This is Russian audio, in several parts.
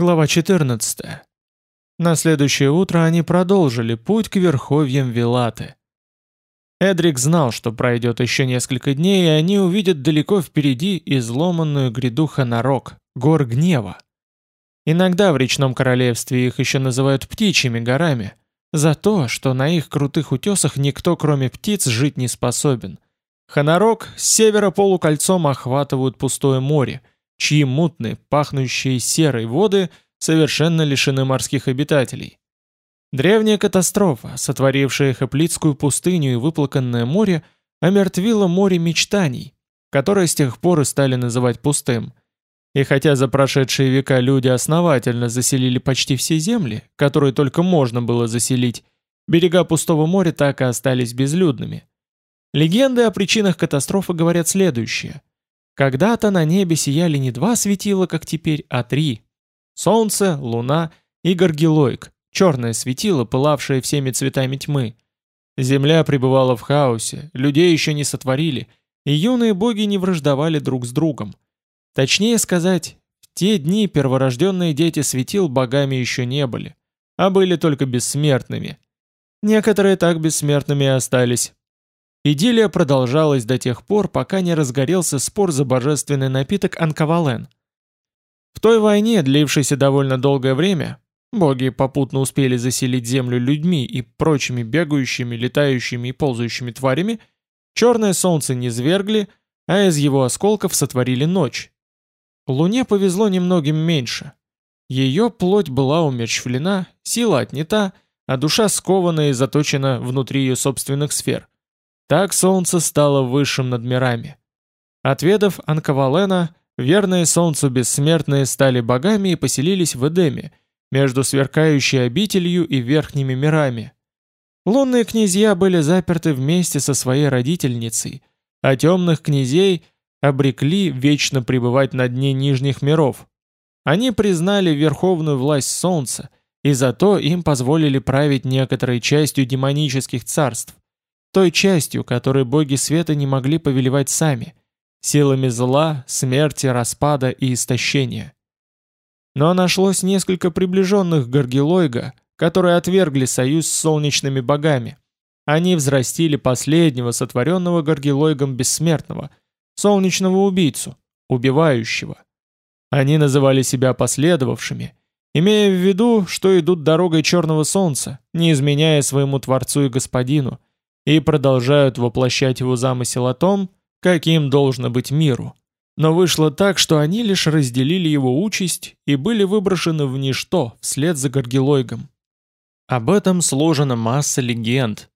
Глава 14. На следующее утро они продолжили путь к верховьям Вилаты. Эдрик знал, что пройдет еще несколько дней, и они увидят далеко впереди изломанную гряду Ханарок, гор гнева. Иногда в речном королевстве их еще называют птичьими горами, за то, что на их крутых утесах никто, кроме птиц, жить не способен. Ханарок с севера полукольцом охватывают пустое море, чьи мутные, пахнущие серой воды совершенно лишены морских обитателей. Древняя катастрофа, сотворившая Хаплицкую пустыню и выплаканное море, омертвила море мечтаний, которое с тех пор и стали называть пустым – и хотя за прошедшие века люди основательно заселили почти все земли, которые только можно было заселить, берега пустого моря так и остались безлюдными. Легенды о причинах катастрофы говорят следующее. Когда-то на небе сияли не два светила, как теперь, а три. Солнце, луна и Горгилойк, черное светило, пылавшее всеми цветами тьмы. Земля пребывала в хаосе, людей еще не сотворили, и юные боги не враждовали друг с другом – Точнее сказать, в те дни перворожденные дети светил богами еще не были, а были только бессмертными. Некоторые так бессмертными и остались. Идиллия продолжалась до тех пор, пока не разгорелся спор за божественный напиток Анкавален. В той войне, длившейся довольно долгое время, боги попутно успели заселить землю людьми и прочими бегающими, летающими и ползающими тварями, черное солнце не свергли, а из его осколков сотворили ночь, Луне повезло немногим меньше. Ее плоть была умерщвлена, сила отнята, а душа скована и заточена внутри ее собственных сфер. Так Солнце стало высшим над мирами. Отведав Анкавалена, верные Солнцу бессмертные стали богами и поселились в Эдеме, между сверкающей обителью и верхними мирами. Лунные князья были заперты вместе со своей родительницей, а темных князей – обрекли вечно пребывать на дне нижних миров. Они признали верховную власть солнца, и зато им позволили править некоторой частью демонических царств, той частью, которой боги света не могли повелевать сами, силами зла, смерти, распада и истощения. Но нашлось несколько приближенных Гаргилойга, которые отвергли союз с солнечными богами. Они взрастили последнего сотворенного Гаргилойгом бессмертного – солнечного убийцу, убивающего. Они называли себя последовавшими, имея в виду, что идут дорогой черного солнца, не изменяя своему Творцу и Господину, и продолжают воплощать его замысел о том, каким должно быть миру. Но вышло так, что они лишь разделили его участь и были выброшены в ничто вслед за Горгилойгом. Об этом сложена масса легенд,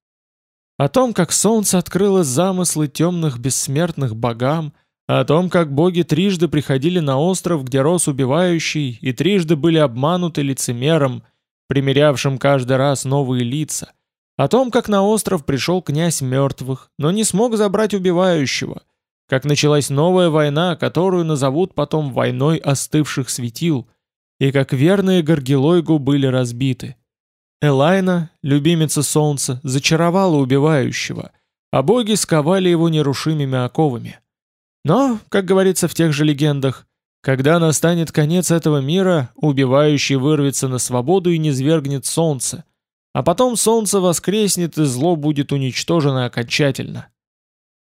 о том, как солнце открыло замыслы темных бессмертных богам, о том, как боги трижды приходили на остров, где рос убивающий, и трижды были обмануты лицемером, примерявшим каждый раз новые лица, о том, как на остров пришел князь мертвых, но не смог забрать убивающего, как началась новая война, которую назовут потом войной остывших светил, и как верные Горгилойгу были разбиты. Элайна, любимица солнца, зачаровала убивающего, а боги сковали его нерушимыми оковами. Но, как говорится в тех же легендах, когда настанет конец этого мира, убивающий вырвется на свободу и низвергнет солнце, а потом солнце воскреснет и зло будет уничтожено окончательно.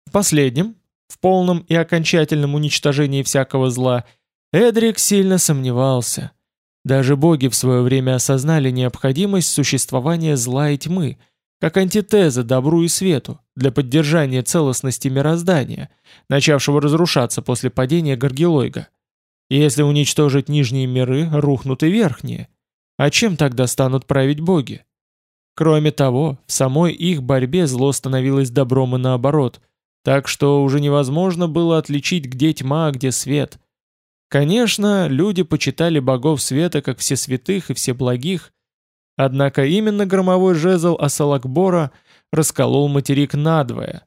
В последнем, в полном и окончательном уничтожении всякого зла, Эдрик сильно сомневался – даже боги в свое время осознали необходимость существования зла и тьмы, как антитеза добру и свету, для поддержания целостности мироздания, начавшего разрушаться после падения Гаргилойга. И если уничтожить нижние миры, рухнут и верхние. А чем тогда станут править боги? Кроме того, в самой их борьбе зло становилось добром и наоборот, так что уже невозможно было отличить, где тьма, а где свет – Конечно, люди почитали богов света как все святых и все благих, однако именно громовой жезл Асалакбора расколол материк надвое,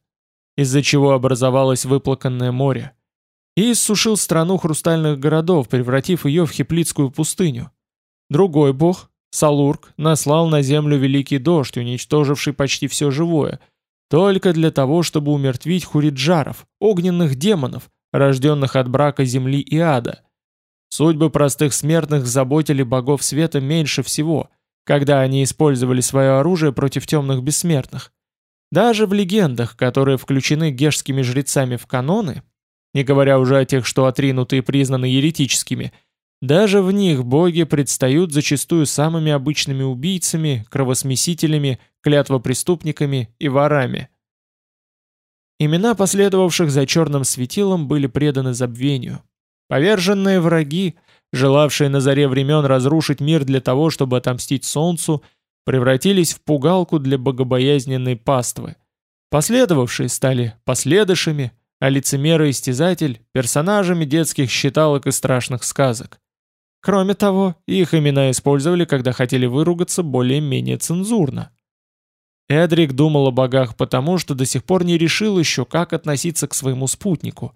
из-за чего образовалось выплаканное море, и иссушил страну хрустальных городов, превратив ее в хиплитскую пустыню. Другой бог, Салурк, наслал на землю великий дождь, уничтоживший почти все живое, только для того, чтобы умертвить хуриджаров, огненных демонов, рожденных от брака земли и ада. Судьбы простых смертных заботили богов света меньше всего, когда они использовали свое оружие против темных бессмертных. Даже в легендах, которые включены гешскими жрецами в каноны, не говоря уже о тех, что отринуты и признаны еретическими, даже в них боги предстают зачастую самыми обычными убийцами, кровосмесителями, клятвопреступниками и ворами. Имена последовавших за черным светилом были преданы забвению. Поверженные враги, желавшие на заре времен разрушить мир для того, чтобы отомстить солнцу, превратились в пугалку для богобоязненной паствы. Последовавшие стали последышами, а лицемер и истязатель – персонажами детских считалок и страшных сказок. Кроме того, их имена использовали, когда хотели выругаться более-менее цензурно. Эдрик думал о богах потому, что до сих пор не решил еще, как относиться к своему спутнику.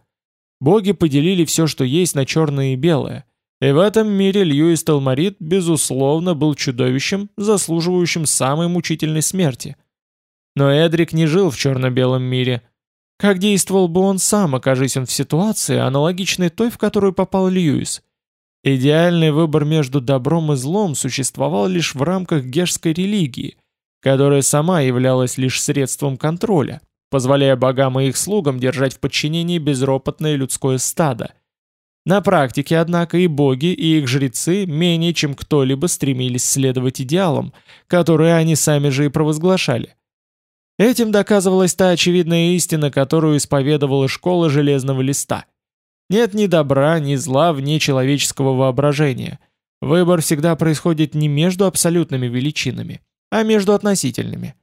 Боги поделили все, что есть, на черное и белое. И в этом мире Льюис Талмарит, безусловно, был чудовищем, заслуживающим самой мучительной смерти. Но Эдрик не жил в черно-белом мире – как действовал бы он сам, окажись он в ситуации, аналогичной той, в которую попал Льюис? Идеальный выбор между добром и злом существовал лишь в рамках гешской религии, которая сама являлась лишь средством контроля, позволяя богам и их слугам держать в подчинении безропотное людское стадо. На практике, однако, и боги, и их жрецы менее чем кто-либо стремились следовать идеалам, которые они сами же и провозглашали – Этим доказывалась та очевидная истина, которую исповедовала школа Железного Листа. Нет ни добра, ни зла вне человеческого воображения. Выбор всегда происходит не между абсолютными величинами, а между относительными.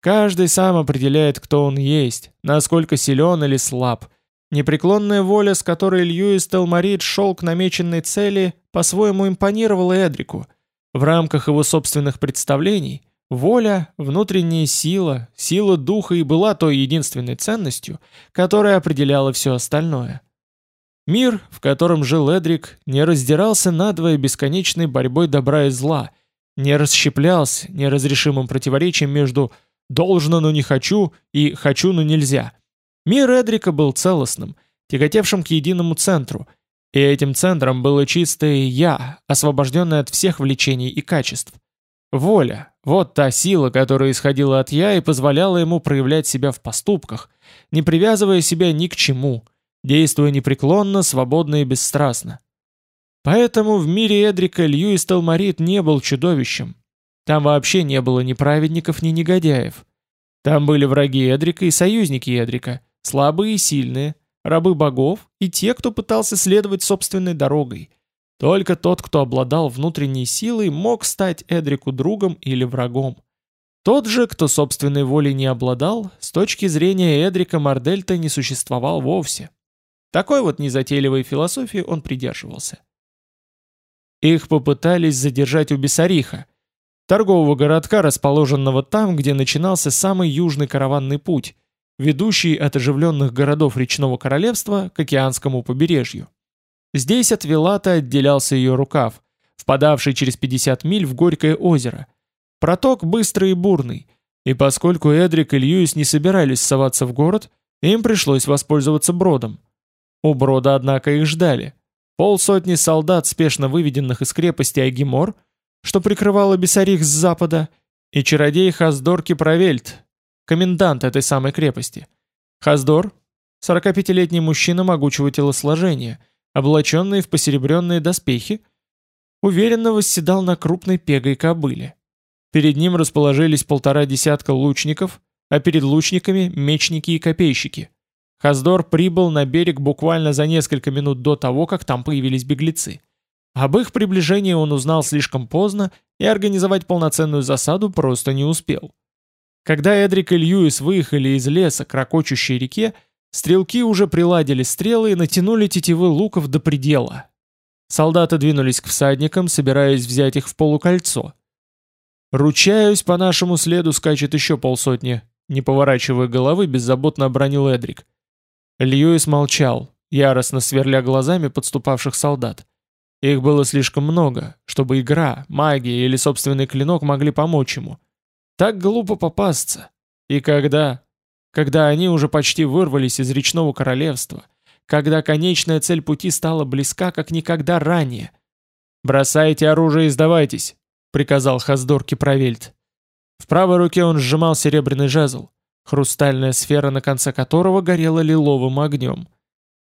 Каждый сам определяет, кто он есть, насколько силен или слаб. Непреклонная воля, с которой Льюис Телмарит шел к намеченной цели, по-своему импонировала Эдрику. В рамках его собственных представлений Воля, внутренняя сила, сила духа и была той единственной ценностью, которая определяла все остальное. Мир, в котором жил Эдрик, не раздирался надвое бесконечной борьбой добра и зла, не расщеплялся неразрешимым противоречием между «должно, но не хочу» и «хочу, но нельзя». Мир Эдрика был целостным, тяготевшим к единому центру, и этим центром было чистое «я», освобожденное от всех влечений и качеств – Воля – вот та сила, которая исходила от «я» и позволяла ему проявлять себя в поступках, не привязывая себя ни к чему, действуя непреклонно, свободно и бесстрастно. Поэтому в мире Эдрика Льюис Талмарит не был чудовищем. Там вообще не было ни праведников, ни негодяев. Там были враги Эдрика и союзники Эдрика, слабые и сильные, рабы богов и те, кто пытался следовать собственной дорогой – только тот, кто обладал внутренней силой, мог стать Эдрику другом или врагом. Тот же, кто собственной волей не обладал, с точки зрения Эдрика Мардельта не существовал вовсе. Такой вот незатейливой философии он придерживался. Их попытались задержать у Бессариха, торгового городка, расположенного там, где начинался самый южный караванный путь, ведущий от оживленных городов речного королевства к океанскому побережью. Здесь от Вилата отделялся ее рукав, впадавший через 50 миль в Горькое озеро. Проток быстрый и бурный, и поскольку Эдрик и Льюис не собирались соваться в город, им пришлось воспользоваться бродом. У брода, однако, их ждали. Полсотни солдат, спешно выведенных из крепости Агимор, что прикрывало Бессарих с запада, и чародей Хаздор Кипровельт, комендант этой самой крепости. Хаздор — 45-летний мужчина могучего телосложения, облаченный в посеребренные доспехи, уверенно восседал на крупной пегой кобыле. Перед ним расположились полтора десятка лучников, а перед лучниками – мечники и копейщики. Хаздор прибыл на берег буквально за несколько минут до того, как там появились беглецы. Об их приближении он узнал слишком поздно и организовать полноценную засаду просто не успел. Когда Эдрик и Льюис выехали из леса к ракочущей реке, Стрелки уже приладили стрелы и натянули тетивы луков до предела. Солдаты двинулись к всадникам, собираясь взять их в полукольцо. «Ручаюсь, по нашему следу скачет еще полсотни», не поворачивая головы, беззаботно обронил Эдрик. Льюис молчал, яростно сверля глазами подступавших солдат. Их было слишком много, чтобы игра, магия или собственный клинок могли помочь ему. Так глупо попасться. И когда? когда они уже почти вырвались из речного королевства, когда конечная цель пути стала близка, как никогда ранее. «Бросайте оружие и сдавайтесь», — приказал Хаздор Кипровельт. В правой руке он сжимал серебряный жезл, хрустальная сфера на конце которого горела лиловым огнем.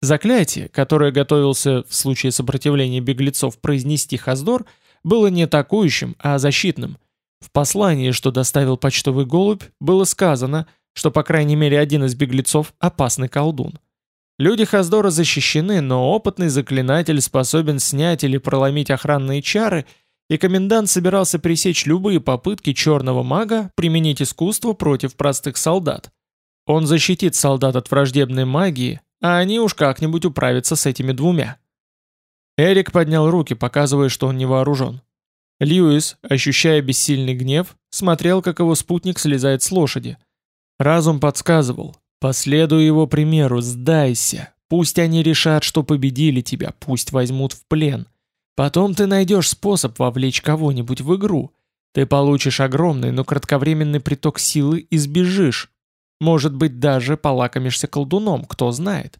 Заклятие, которое готовился в случае сопротивления беглецов произнести Хаздор, было не атакующим, а защитным. В послании, что доставил почтовый голубь, было сказано, что по крайней мере один из беглецов – опасный колдун. Люди Хаздора защищены, но опытный заклинатель способен снять или проломить охранные чары, и комендант собирался пресечь любые попытки черного мага применить искусство против простых солдат. Он защитит солдат от враждебной магии, а они уж как-нибудь управятся с этими двумя. Эрик поднял руки, показывая, что он не вооружен. Льюис, ощущая бессильный гнев, смотрел, как его спутник слезает с лошади. Разум подсказывал, последуй его примеру, сдайся, пусть они решат, что победили тебя, пусть возьмут в плен. Потом ты найдешь способ вовлечь кого-нибудь в игру. Ты получишь огромный, но кратковременный приток силы и сбежишь. Может быть, даже полакомишься колдуном, кто знает.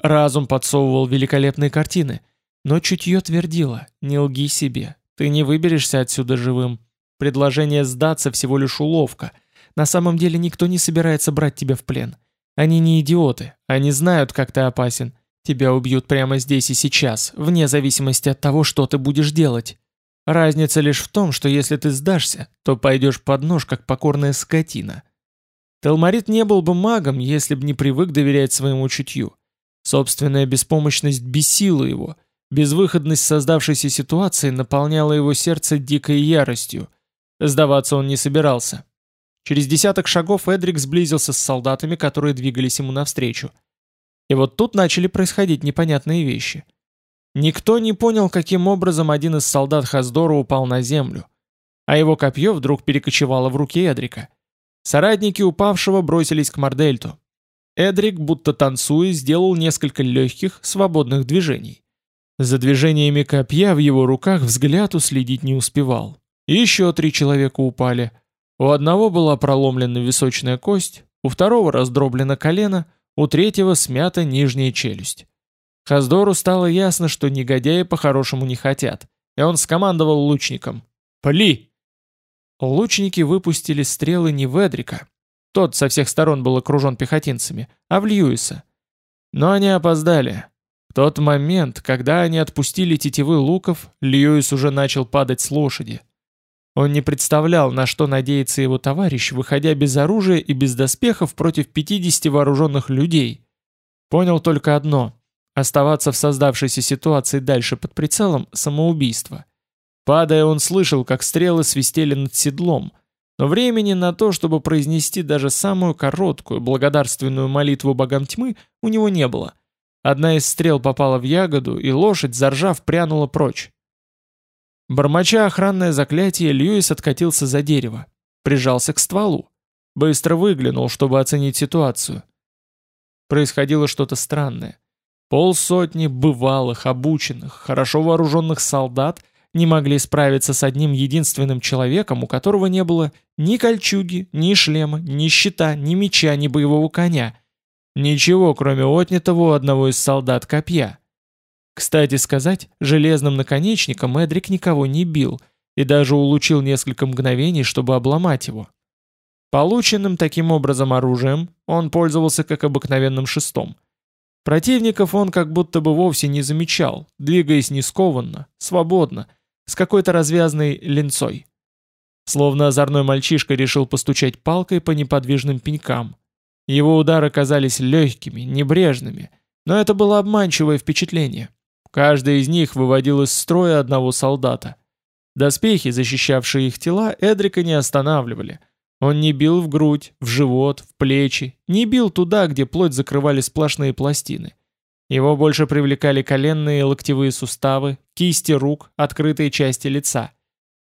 Разум подсовывал великолепные картины, но чутье твердило, не лги себе, ты не выберешься отсюда живым. Предложение сдаться всего лишь уловка. На самом деле никто не собирается брать тебя в плен. Они не идиоты, они знают, как ты опасен. Тебя убьют прямо здесь и сейчас, вне зависимости от того, что ты будешь делать. Разница лишь в том, что если ты сдашься, то пойдешь под нож, как покорная скотина. Телмарит не был бы магом, если бы не привык доверять своему чутью. Собственная беспомощность бесила его. Безвыходность создавшейся ситуации наполняла его сердце дикой яростью. Сдаваться он не собирался. Через десяток шагов Эдрик сблизился с солдатами, которые двигались ему навстречу. И вот тут начали происходить непонятные вещи. Никто не понял, каким образом один из солдат Хаздора упал на землю, а его копье вдруг перекочевало в руки Эдрика. Соратники упавшего бросились к Мардельту. Эдрик, будто танцуя, сделал несколько легких, свободных движений. За движениями копья в его руках взгляд уследить не успевал. Еще три человека упали. У одного была проломлена височная кость, у второго раздроблено колено, у третьего смята нижняя челюсть. Хаздору стало ясно, что негодяи по-хорошему не хотят, и он скомандовал лучникам «Пали!». Лучники выпустили стрелы не в Эдрика. Тот со всех сторон был окружен пехотинцами, а в Льюиса. Но они опоздали. В тот момент, когда они отпустили тетивы луков, Льюис уже начал падать с лошади. Он не представлял, на что надеется его товарищ, выходя без оружия и без доспехов против 50 вооруженных людей. Понял только одно – оставаться в создавшейся ситуации дальше под прицелом – самоубийство. Падая, он слышал, как стрелы свистели над седлом, но времени на то, чтобы произнести даже самую короткую благодарственную молитву богам тьмы, у него не было. Одна из стрел попала в ягоду, и лошадь, заржав, прянула прочь. Бормоча охранное заклятие, Льюис откатился за дерево, прижался к стволу, быстро выглянул, чтобы оценить ситуацию. Происходило что-то странное. Полсотни бывалых, обученных, хорошо вооруженных солдат – не могли справиться с одним единственным человеком, у которого не было ни кольчуги, ни шлема, ни щита, ни меча, ни боевого коня. Ничего, кроме отнятого у одного из солдат копья. Кстати сказать, железным наконечником Эдрик никого не бил и даже улучил несколько мгновений, чтобы обломать его. Полученным таким образом оружием он пользовался как обыкновенным шестом. Противников он как будто бы вовсе не замечал, двигаясь не скованно, свободно, с какой-то развязной линцой. Словно озорной мальчишка решил постучать палкой по неподвижным пенькам. Его удары казались легкими, небрежными, но это было обманчивое впечатление. Каждый из них выводил из строя одного солдата. Доспехи, защищавшие их тела, Эдрика не останавливали. Он не бил в грудь, в живот, в плечи, не бил туда, где плоть закрывали сплошные пластины. Его больше привлекали коленные и локтевые суставы, кисти рук, открытые части лица.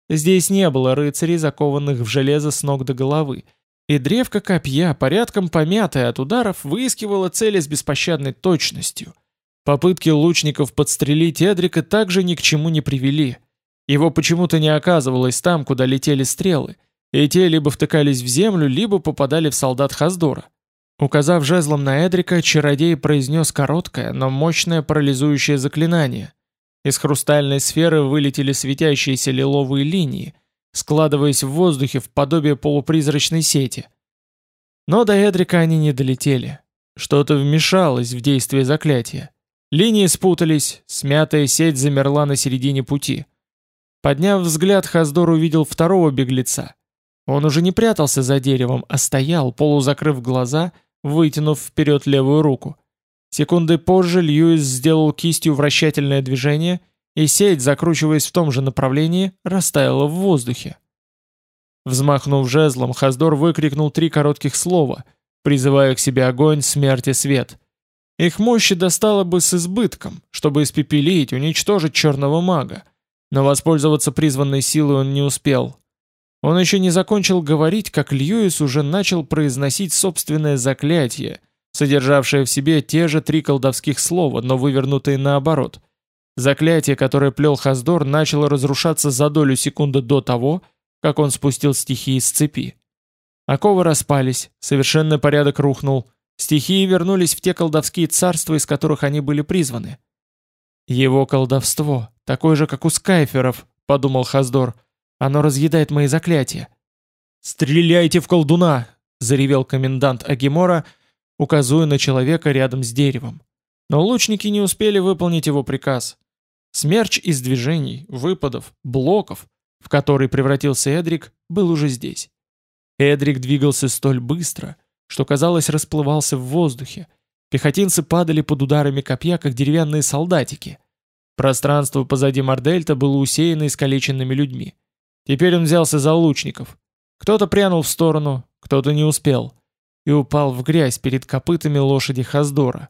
Здесь не было рыцарей, закованных в железо с ног до головы, и древко копья, порядком помятое от ударов, выискивало цели с беспощадной точностью. Попытки лучников подстрелить Эдрика также ни к чему не привели. Его почему-то не оказывалось там, куда летели стрелы, и те либо втыкались в землю, либо попадали в солдат Хаздора. Указав жезлом на Эдрика, чародей произнес короткое, но мощное парализующее заклинание. Из хрустальной сферы вылетели светящиеся лиловые линии, складываясь в воздухе в подобие полупризрачной сети. Но до Эдрика они не долетели. Что-то вмешалось в действие заклятия. Линии спутались, смятая сеть замерла на середине пути. Подняв взгляд, Хаздор увидел второго беглеца. Он уже не прятался за деревом, а стоял, полузакрыв глаза, вытянув вперед левую руку. Секунды позже Льюис сделал кистью вращательное движение, и сеть, закручиваясь в том же направлении, растаяла в воздухе. Взмахнув жезлом, Хаздор выкрикнул три коротких слова, призывая к себе огонь, смерть и свет. Их мощи достало бы с избытком, чтобы испепелить, уничтожить черного мага, но воспользоваться призванной силой он не успел. Он еще не закончил говорить, как Льюис уже начал произносить собственное заклятие, содержавшее в себе те же три колдовских слова, но вывернутые наоборот. Заклятие, которое плел Хаздор, начало разрушаться за долю секунды до того, как он спустил стихии с цепи. Оковы распались, совершенный порядок рухнул, стихии вернулись в те колдовские царства, из которых они были призваны. «Его колдовство, такое же, как у скайферов», — подумал Хаздор, — оно разъедает мои заклятия. «Стреляйте в колдуна!» — заревел комендант Агимора, указывая на человека рядом с деревом. Но лучники не успели выполнить его приказ. Смерч из движений, выпадов, блоков, в который превратился Эдрик, был уже здесь. Эдрик двигался столь быстро, что, казалось, расплывался в воздухе. Пехотинцы падали под ударами копья, как деревянные солдатики. Пространство позади Мардельта было усеяно искалеченными людьми. Теперь он взялся за лучников. Кто-то прянул в сторону, кто-то не успел. И упал в грязь перед копытами лошади Хаздора.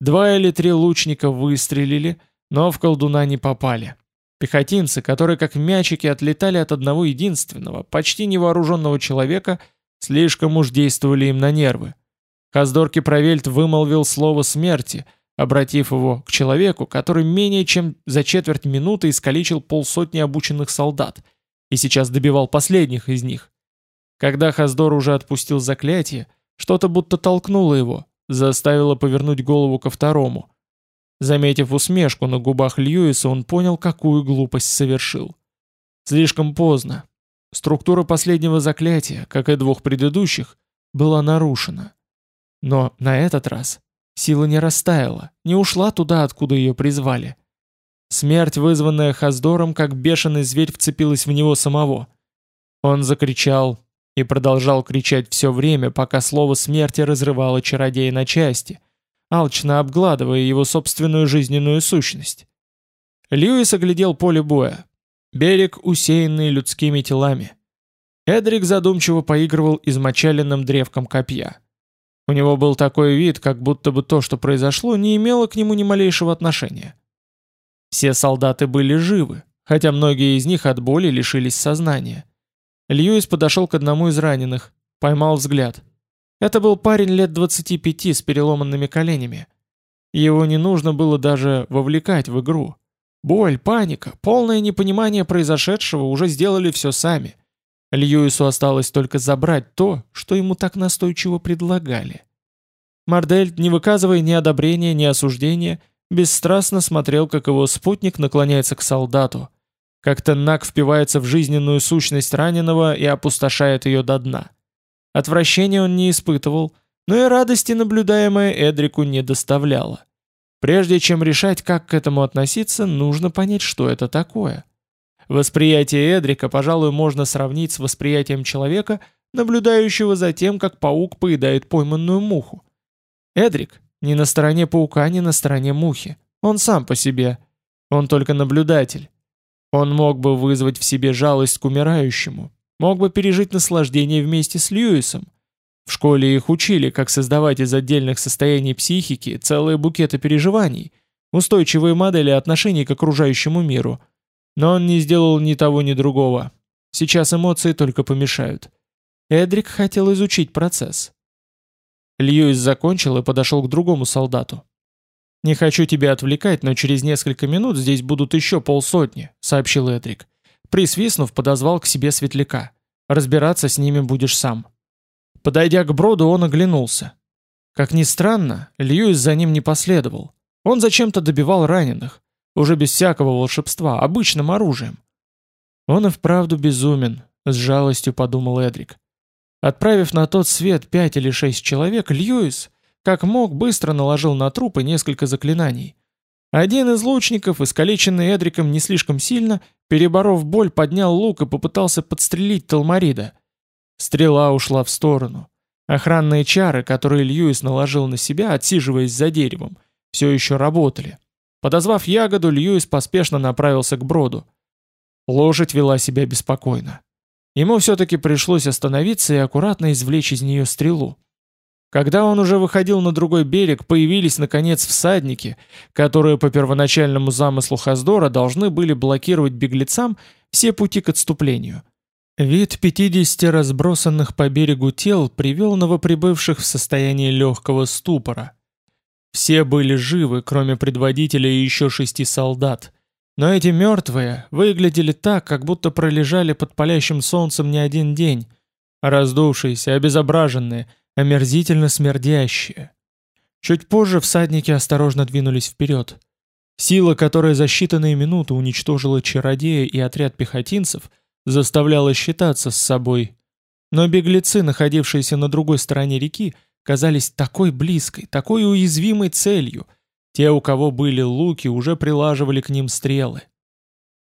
Два или три лучника выстрелили, но в колдуна не попали. Пехотинцы, которые как мячики отлетали от одного единственного, почти невооруженного человека, слишком уж действовали им на нервы. Хаздор Кипровельт вымолвил слово смерти, обратив его к человеку, который менее чем за четверть минуты искалечил полсотни обученных солдат — и сейчас добивал последних из них. Когда Хаздор уже отпустил заклятие, что-то будто толкнуло его, заставило повернуть голову ко второму. Заметив усмешку на губах Льюиса, он понял, какую глупость совершил. Слишком поздно. Структура последнего заклятия, как и двух предыдущих, была нарушена. Но на этот раз сила не растаяла, не ушла туда, откуда ее призвали. Смерть, вызванная Хаздором, как бешеный зверь вцепилась в него самого. Он закричал и продолжал кричать все время, пока слово смерти разрывало чародея на части, алчно обгладывая его собственную жизненную сущность. Льюис оглядел поле боя. Берег, усеянный людскими телами. Эдрик задумчиво поигрывал измочаленным древком копья. У него был такой вид, как будто бы то, что произошло, не имело к нему ни малейшего отношения. Все солдаты были живы, хотя многие из них от боли лишились сознания. Льюис подошел к одному из раненых, поймал взгляд. Это был парень лет 25 с переломанными коленями. Его не нужно было даже вовлекать в игру. Боль, паника, полное непонимание произошедшего уже сделали все сами. Льюису осталось только забрать то, что ему так настойчиво предлагали. Мардель, не выказывая ни одобрения, ни осуждения, бесстрастно смотрел, как его спутник наклоняется к солдату, как Теннак впивается в жизненную сущность раненого и опустошает ее до дна. Отвращения он не испытывал, но и радости, наблюдаемое Эдрику, не доставляло. Прежде чем решать, как к этому относиться, нужно понять, что это такое. Восприятие Эдрика, пожалуй, можно сравнить с восприятием человека, наблюдающего за тем, как паук поедает пойманную муху. Эдрик ни на стороне паука, ни на стороне мухи. Он сам по себе. Он только наблюдатель. Он мог бы вызвать в себе жалость к умирающему, мог бы пережить наслаждение вместе с Льюисом. В школе их учили, как создавать из отдельных состояний психики целые букеты переживаний, устойчивые модели отношений к окружающему миру. Но он не сделал ни того, ни другого. Сейчас эмоции только помешают. Эдрик хотел изучить процесс. Льюис закончил и подошел к другому солдату. «Не хочу тебя отвлекать, но через несколько минут здесь будут еще полсотни», — сообщил Эдрик. Присвистнув, подозвал к себе светляка. «Разбираться с ними будешь сам». Подойдя к броду, он оглянулся. Как ни странно, Льюис за ним не последовал. Он зачем-то добивал раненых, уже без всякого волшебства, обычным оружием. Он и вправду безумен, с жалостью подумал Эдрик. Отправив на тот свет пять или шесть человек, Льюис, как мог, быстро наложил на трупы несколько заклинаний. Один из лучников, искалеченный Эдриком не слишком сильно, переборов боль, поднял лук и попытался подстрелить Талмарида. Стрела ушла в сторону. Охранные чары, которые Льюис наложил на себя, отсиживаясь за деревом, все еще работали. Подозвав ягоду, Льюис поспешно направился к броду. Лошадь вела себя беспокойно. Ему все-таки пришлось остановиться и аккуратно извлечь из нее стрелу. Когда он уже выходил на другой берег, появились, наконец, всадники, которые по первоначальному замыслу Хаздора должны были блокировать беглецам все пути к отступлению. Вид 50 разбросанных по берегу тел привел новоприбывших в состояние легкого ступора. Все были живы, кроме предводителя и еще шести солдат. Но эти мертвые выглядели так, как будто пролежали под палящим солнцем не один день, раздувшиеся, обезображенные – омерзительно смердящее. Чуть позже всадники осторожно двинулись вперед. Сила, которая за считанные минуты уничтожила чародея и отряд пехотинцев, заставляла считаться с собой. Но беглецы, находившиеся на другой стороне реки, казались такой близкой, такой уязвимой целью. Те, у кого были луки, уже прилаживали к ним стрелы.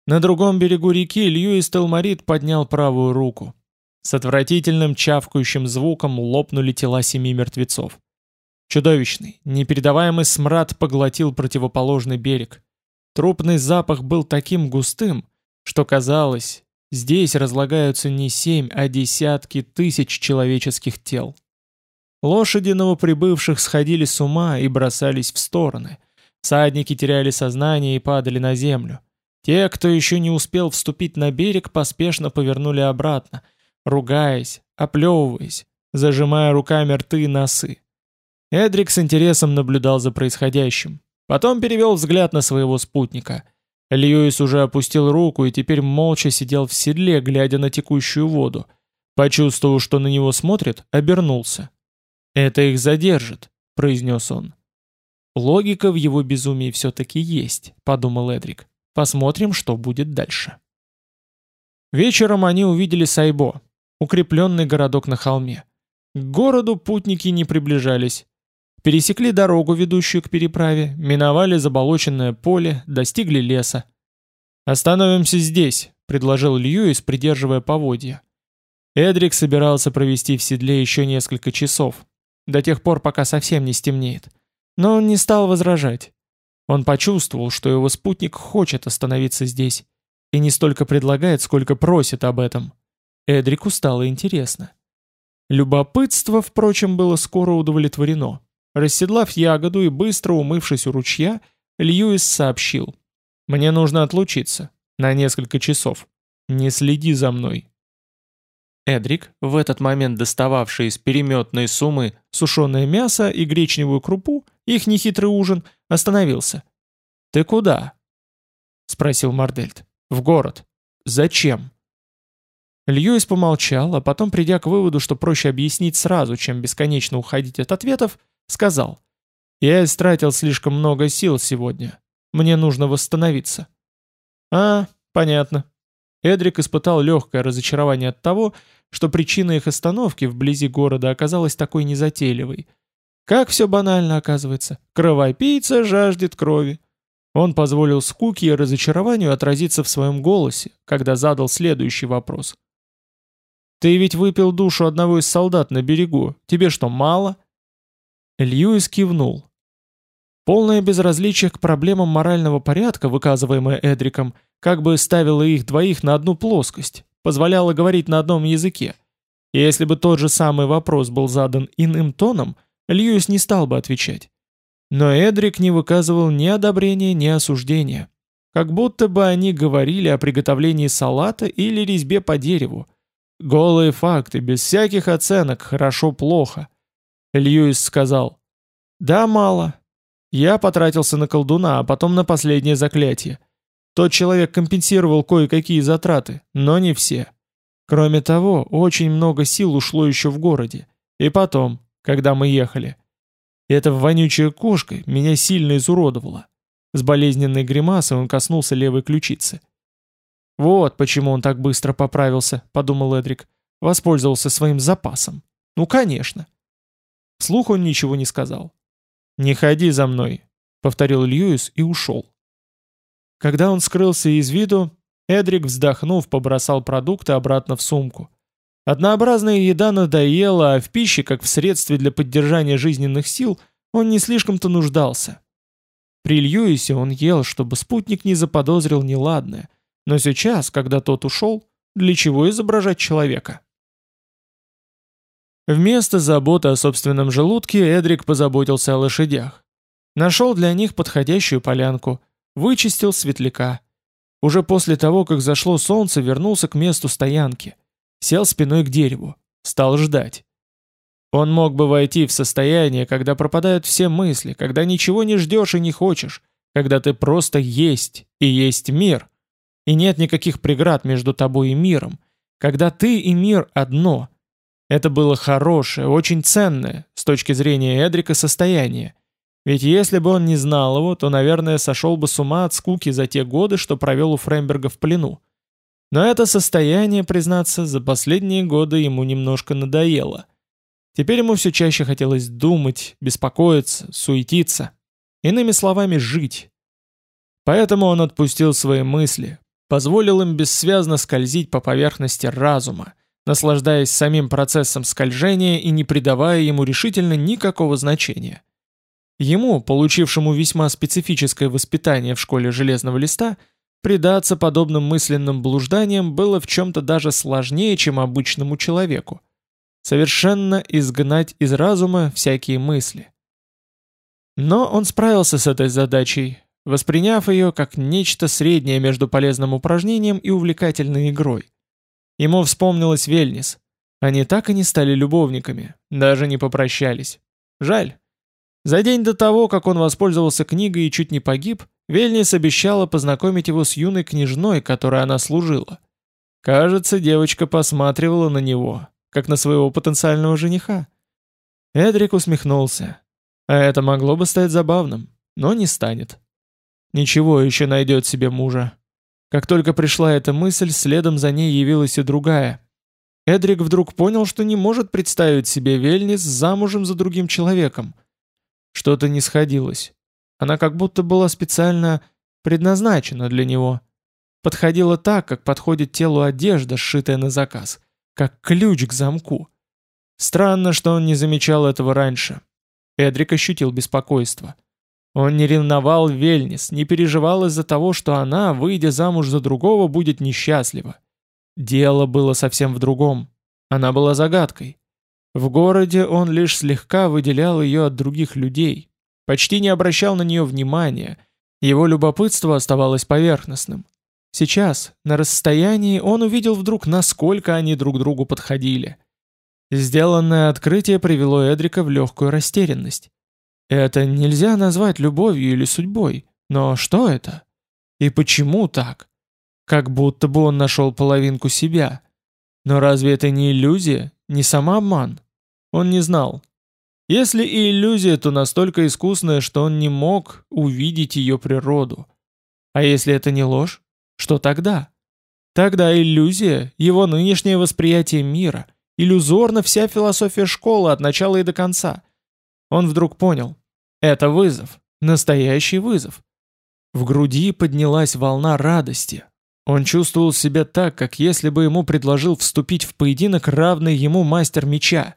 На другом берегу реки Льюис Телмарит поднял правую руку. С отвратительным чавкающим звуком лопнули тела семи мертвецов. Чудовищный, непередаваемый смрад поглотил противоположный берег. Трупный запах был таким густым, что казалось, здесь разлагаются не семь, а десятки тысяч человеческих тел. Лошади новоприбывших сходили с ума и бросались в стороны. Садники теряли сознание и падали на землю. Те, кто еще не успел вступить на берег, поспешно повернули обратно — ругаясь, оплевываясь, зажимая руками рты и носы. Эдрик с интересом наблюдал за происходящим. Потом перевел взгляд на своего спутника. Льюис уже опустил руку и теперь молча сидел в седле, глядя на текущую воду. Почувствовав, что на него смотрят, обернулся. «Это их задержит», — произнес он. «Логика в его безумии все-таки есть», — подумал Эдрик. «Посмотрим, что будет дальше». Вечером они увидели Сайбо, укрепленный городок на холме. К городу путники не приближались. Пересекли дорогу, ведущую к переправе, миновали заболоченное поле, достигли леса. «Остановимся здесь», — предложил Льюис, придерживая поводья. Эдрик собирался провести в седле еще несколько часов, до тех пор, пока совсем не стемнеет. Но он не стал возражать. Он почувствовал, что его спутник хочет остановиться здесь, и не столько предлагает, сколько просит об этом. Эдрику стало интересно. Любопытство, впрочем, было скоро удовлетворено. Расседлав ягоду и быстро умывшись у ручья, Льюис сообщил. «Мне нужно отлучиться. На несколько часов. Не следи за мной». Эдрик, в этот момент достававший из переметной суммы сушеное мясо и гречневую крупу, их нехитрый ужин, остановился. «Ты куда?» — спросил Мардельт. «В город». «Зачем?» Льюис помолчал, а потом, придя к выводу, что проще объяснить сразу, чем бесконечно уходить от ответов, сказал. «Я истратил слишком много сил сегодня. Мне нужно восстановиться». «А, понятно». Эдрик испытал легкое разочарование от того, что причина их остановки вблизи города оказалась такой незатейливой. Как все банально оказывается. Кровопийца жаждет крови. Он позволил скуке и разочарованию отразиться в своем голосе, когда задал следующий вопрос. Ты ведь выпил душу одного из солдат на берегу. Тебе что, мало?» Льюис кивнул. Полное безразличие к проблемам морального порядка, выказываемое Эдриком, как бы ставило их двоих на одну плоскость, позволяло говорить на одном языке. И если бы тот же самый вопрос был задан иным тоном, Льюис не стал бы отвечать. Но Эдрик не выказывал ни одобрения, ни осуждения. Как будто бы они говорили о приготовлении салата или резьбе по дереву, Голые факты, без всяких оценок, хорошо-плохо. Льюис сказал, «Да, мало. Я потратился на колдуна, а потом на последнее заклятие. Тот человек компенсировал кое-какие затраты, но не все. Кроме того, очень много сил ушло еще в городе. И потом, когда мы ехали. Эта вонючая кошка меня сильно изуродовала. С болезненной гримасой он коснулся левой ключицы. «Вот почему он так быстро поправился», — подумал Эдрик. «Воспользовался своим запасом. Ну, конечно». Вслух он ничего не сказал. «Не ходи за мной», — повторил Льюис и ушел. Когда он скрылся из виду, Эдрик, вздохнув, побросал продукты обратно в сумку. Однообразная еда надоела, а в пище, как в средстве для поддержания жизненных сил, он не слишком-то нуждался. При Льюисе он ел, чтобы спутник не заподозрил неладное, но сейчас, когда тот ушел, для чего изображать человека? Вместо заботы о собственном желудке Эдрик позаботился о лошадях. Нашел для них подходящую полянку, вычистил светляка. Уже после того, как зашло солнце, вернулся к месту стоянки. Сел спиной к дереву. Стал ждать. Он мог бы войти в состояние, когда пропадают все мысли, когда ничего не ждешь и не хочешь, когда ты просто есть, и есть мир, и нет никаких преград между тобой и миром, когда ты и мир одно. Это было хорошее, очень ценное, с точки зрения Эдрика, состояние. Ведь если бы он не знал его, то, наверное, сошел бы с ума от скуки за те годы, что провел у Фремберга в плену. Но это состояние, признаться, за последние годы ему немножко надоело – Теперь ему все чаще хотелось думать, беспокоиться, суетиться. Иными словами, жить. Поэтому он отпустил свои мысли, позволил им бессвязно скользить по поверхности разума, наслаждаясь самим процессом скольжения и не придавая ему решительно никакого значения. Ему, получившему весьма специфическое воспитание в школе Железного Листа, предаться подобным мысленным блужданиям было в чем-то даже сложнее, чем обычному человеку совершенно изгнать из разума всякие мысли. Но он справился с этой задачей, восприняв ее как нечто среднее между полезным упражнением и увлекательной игрой. Ему вспомнилась Вельнис. Они так и не стали любовниками, даже не попрощались. Жаль. За день до того, как он воспользовался книгой и чуть не погиб, Вельнис обещала познакомить его с юной княжной, которой она служила. Кажется, девочка посматривала на него, как на своего потенциального жениха. Эдрик усмехнулся. А это могло бы стать забавным, но не станет. Ничего, еще найдет себе мужа. Как только пришла эта мысль, следом за ней явилась и другая. Эдрик вдруг понял, что не может представить себе Вельнис замужем за другим человеком. Что-то не сходилось. Она как будто была специально предназначена для него. Подходила так, как подходит телу одежда, сшитая на заказ как ключ к замку. Странно, что он не замечал этого раньше. Эдрик ощутил беспокойство. Он не ревновал Вельнис, не переживал из-за того, что она, выйдя замуж за другого, будет несчастлива. Дело было совсем в другом. Она была загадкой. В городе он лишь слегка выделял ее от других людей, почти не обращал на нее внимания, его любопытство оставалось поверхностным. Сейчас, на расстоянии, он увидел вдруг, насколько они друг другу подходили. Сделанное открытие привело Эдрика в легкую растерянность. Это нельзя назвать любовью или судьбой, но что это? И почему так? Как будто бы он нашел половинку себя. Но разве это не иллюзия, не самообман? Он не знал. Если и иллюзия, то настолько искусная, что он не мог увидеть ее природу. А если это не ложь? Что тогда? Тогда иллюзия, его нынешнее восприятие мира, иллюзорна вся философия школы от начала и до конца. Он вдруг понял. Это вызов. Настоящий вызов. В груди поднялась волна радости. Он чувствовал себя так, как если бы ему предложил вступить в поединок равный ему мастер меча.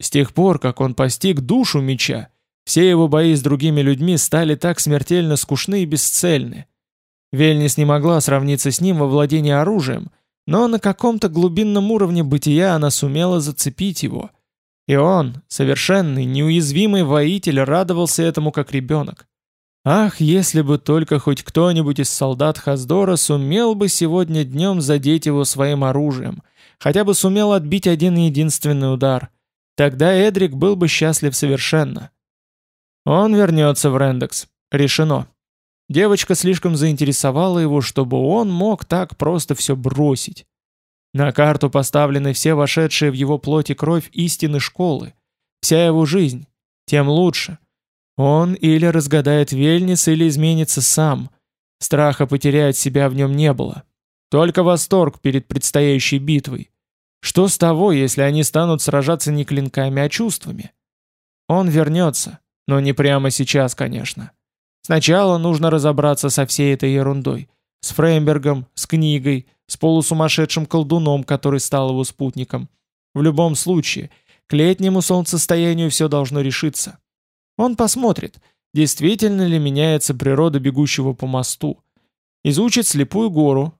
С тех пор, как он постиг душу меча, все его бои с другими людьми стали так смертельно скучны и бесцельны. Вельнис не могла сравниться с ним во владении оружием, но на каком-то глубинном уровне бытия она сумела зацепить его. И он, совершенный, неуязвимый воитель, радовался этому как ребенок. Ах, если бы только хоть кто-нибудь из солдат Хаздора сумел бы сегодня днем задеть его своим оружием, хотя бы сумел отбить один единственный удар. Тогда Эдрик был бы счастлив совершенно. Он вернется в Рендекс. Решено. Девочка слишком заинтересовала его, чтобы он мог так просто все бросить. На карту поставлены все вошедшие в его плоти кровь истины школы, вся его жизнь, тем лучше. Он или разгадает Вельнис, или изменится сам. Страха потерять себя в нем не было. Только восторг перед предстоящей битвой. Что с того, если они станут сражаться не клинками, а чувствами? Он вернется, но не прямо сейчас, конечно. Сначала нужно разобраться со всей этой ерундой. С Фреймбергом, с книгой, с полусумасшедшим колдуном, который стал его спутником. В любом случае, к летнему солнцестоянию все должно решиться. Он посмотрит, действительно ли меняется природа бегущего по мосту. Изучит слепую гору.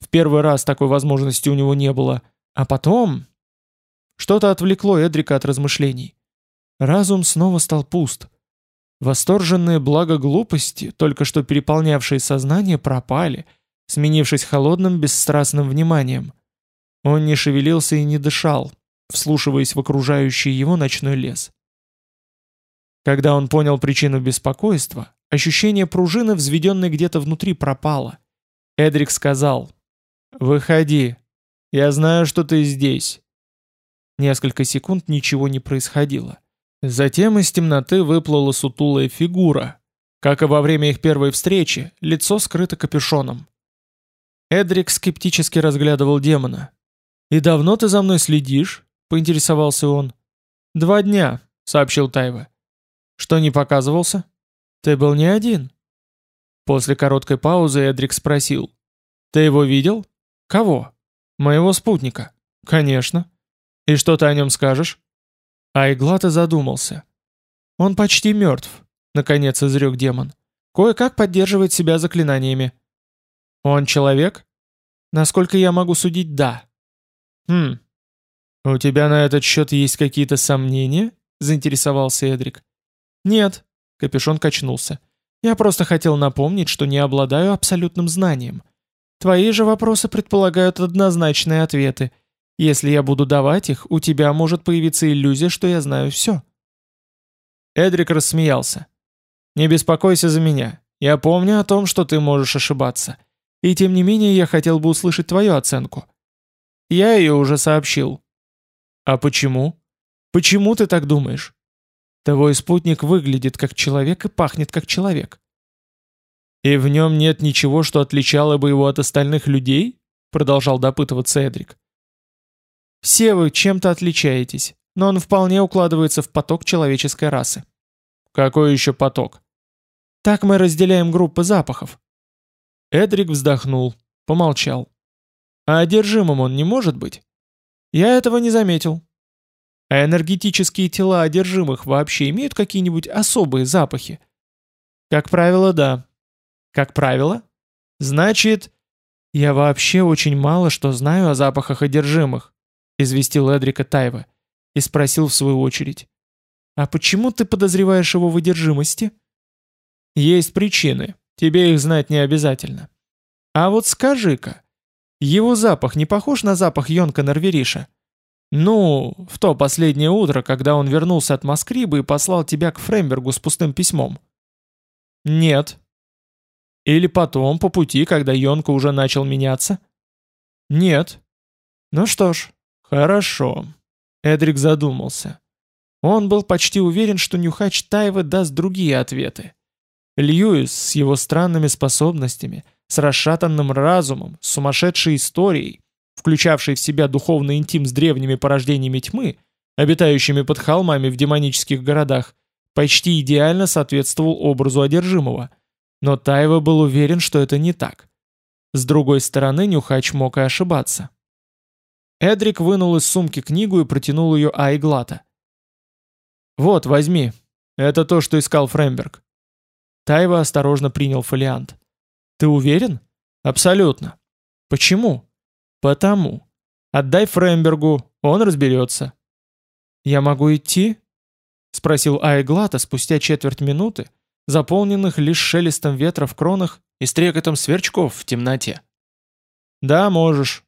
В первый раз такой возможности у него не было. А потом... Что-то отвлекло Эдрика от размышлений. Разум снова стал пуст. Восторженные благо глупости, только что переполнявшие сознание, пропали, сменившись холодным бесстрастным вниманием. Он не шевелился и не дышал, вслушиваясь в окружающий его ночной лес. Когда он понял причину беспокойства, ощущение пружины, взведенной где-то внутри, пропало. Эдрик сказал «Выходи, я знаю, что ты здесь». Несколько секунд ничего не происходило. Затем из темноты выплыла сутулая фигура. Как и во время их первой встречи, лицо скрыто капюшоном. Эдрик скептически разглядывал демона. «И давно ты за мной следишь?» — поинтересовался он. «Два дня», — сообщил Тайва. «Что не показывался?» «Ты был не один». После короткой паузы Эдрик спросил. «Ты его видел?» «Кого?» «Моего спутника». «Конечно». «И что ты о нем скажешь?» А Иглата задумался. «Он почти мертв», — наконец изрек демон. «Кое-как поддерживает себя заклинаниями». «Он человек?» «Насколько я могу судить, да». «Хм. У тебя на этот счет есть какие-то сомнения?» — заинтересовался Эдрик. «Нет», — капюшон качнулся. «Я просто хотел напомнить, что не обладаю абсолютным знанием. Твои же вопросы предполагают однозначные ответы, если я буду давать их, у тебя может появиться иллюзия, что я знаю все». Эдрик рассмеялся. «Не беспокойся за меня. Я помню о том, что ты можешь ошибаться. И тем не менее я хотел бы услышать твою оценку. Я ее уже сообщил». «А почему? Почему ты так думаешь?» «Твой спутник выглядит как человек и пахнет как человек». «И в нем нет ничего, что отличало бы его от остальных людей?» Продолжал допытываться Эдрик. Все вы чем-то отличаетесь, но он вполне укладывается в поток человеческой расы. Какой еще поток? Так мы разделяем группы запахов. Эдрик вздохнул, помолчал. А одержимым он не может быть? Я этого не заметил. А энергетические тела одержимых вообще имеют какие-нибудь особые запахи? Как правило, да. Как правило? Значит, я вообще очень мало что знаю о запахах одержимых известил Эдрика Тайва, и спросил в свою очередь. «А почему ты подозреваешь его в одержимости?» «Есть причины, тебе их знать не обязательно. А вот скажи-ка, его запах не похож на запах Йонка Норвериша? Ну, в то последнее утро, когда он вернулся от Маскрибы и послал тебя к Фрембергу с пустым письмом?» «Нет». «Или потом, по пути, когда Йонка уже начал меняться?» «Нет». «Ну что ж, «Хорошо». Эдрик задумался. Он был почти уверен, что Нюхач Тайва даст другие ответы. Льюис с его странными способностями, с расшатанным разумом, с сумасшедшей историей, включавшей в себя духовный интим с древними порождениями тьмы, обитающими под холмами в демонических городах, почти идеально соответствовал образу одержимого. Но Тайва был уверен, что это не так. С другой стороны, Нюхач мог и ошибаться. Эдрик вынул из сумки книгу и протянул ее Айглата. «Вот, возьми. Это то, что искал Фремберг». Тайва осторожно принял фолиант. «Ты уверен?» «Абсолютно». «Почему?» «Потому. Отдай Фрембергу, он разберется». «Я могу идти?» — спросил Айглата спустя четверть минуты, заполненных лишь шелестом ветра в кронах и стрекотом сверчков в темноте. «Да, можешь»,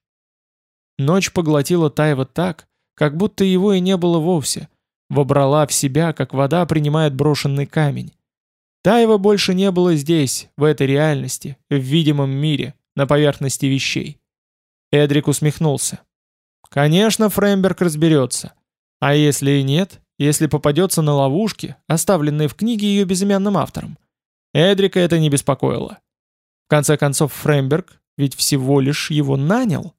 Ночь поглотила Тайва так, как будто его и не было вовсе, вобрала в себя, как вода принимает брошенный камень. Тайва больше не было здесь, в этой реальности, в видимом мире, на поверхности вещей. Эдрик усмехнулся. Конечно, Фреймберг разберется. А если и нет, если попадется на ловушки, оставленные в книге ее безымянным автором. Эдрика это не беспокоило. В конце концов, Фреймберг ведь всего лишь его нанял.